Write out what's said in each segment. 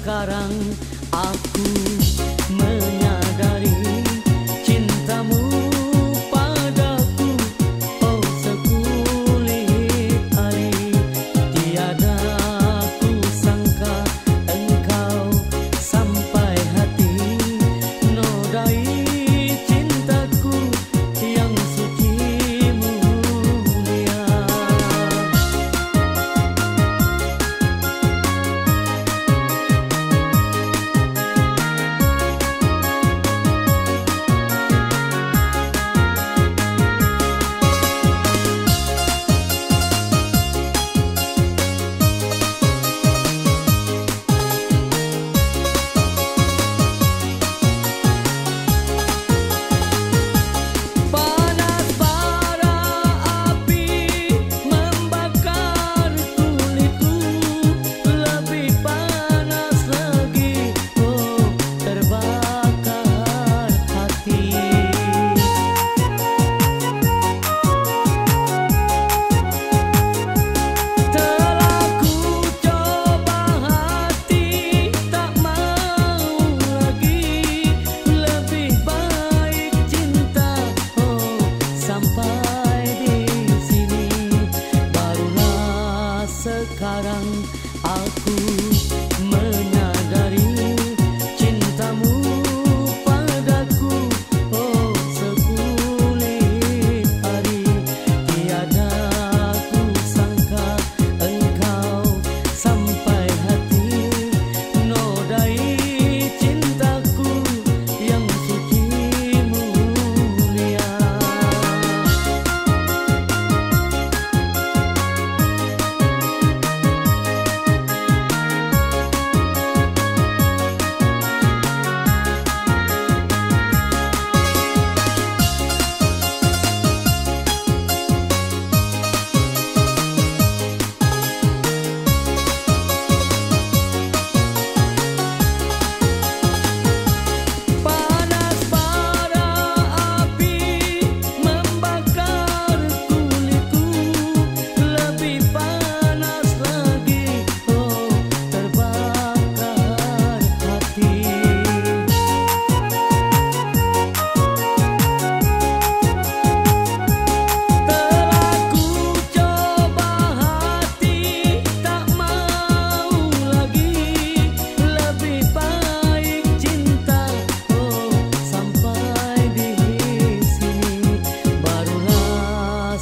sekarang aku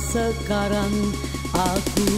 sekarang aku